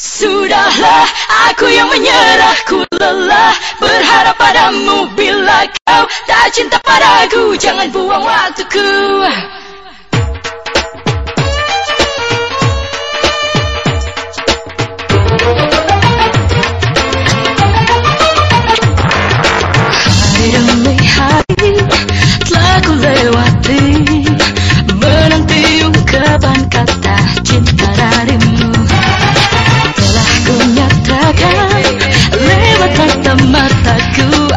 Sudahlah aku yang menyerah. Ku lelah berharap padamu. Bila kau tak cinta padaku Jangan buang waktuku. I mataku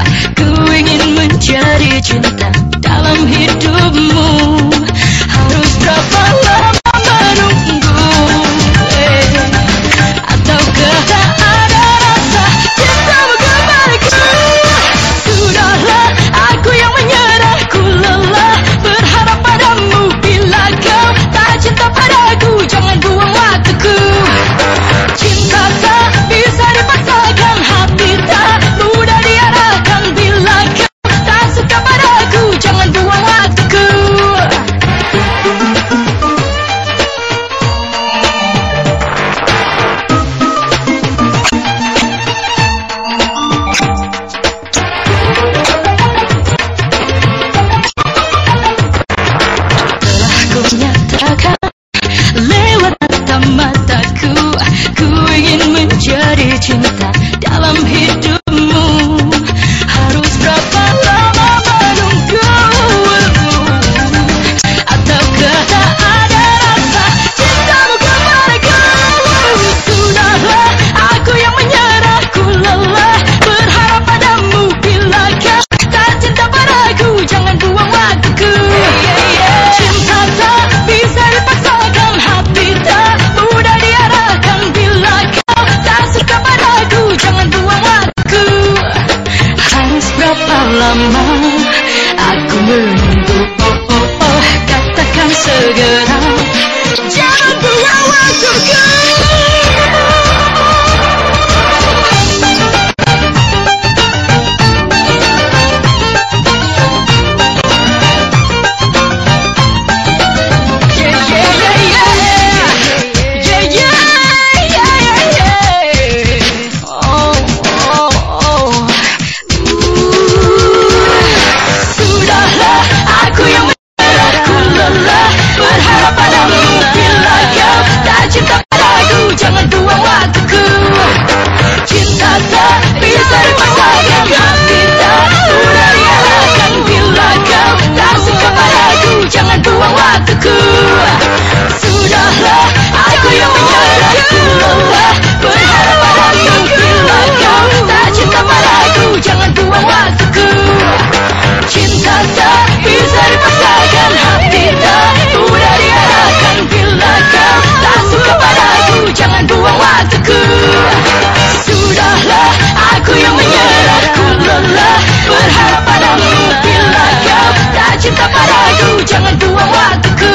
cinta padaku Jangan buang waktuku.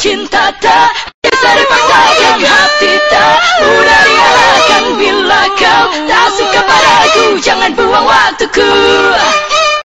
Cinta tak bisa dipaksakan Hati tak mudah diarahkan Bila kau tak suka padaku Jangan buang waktuku.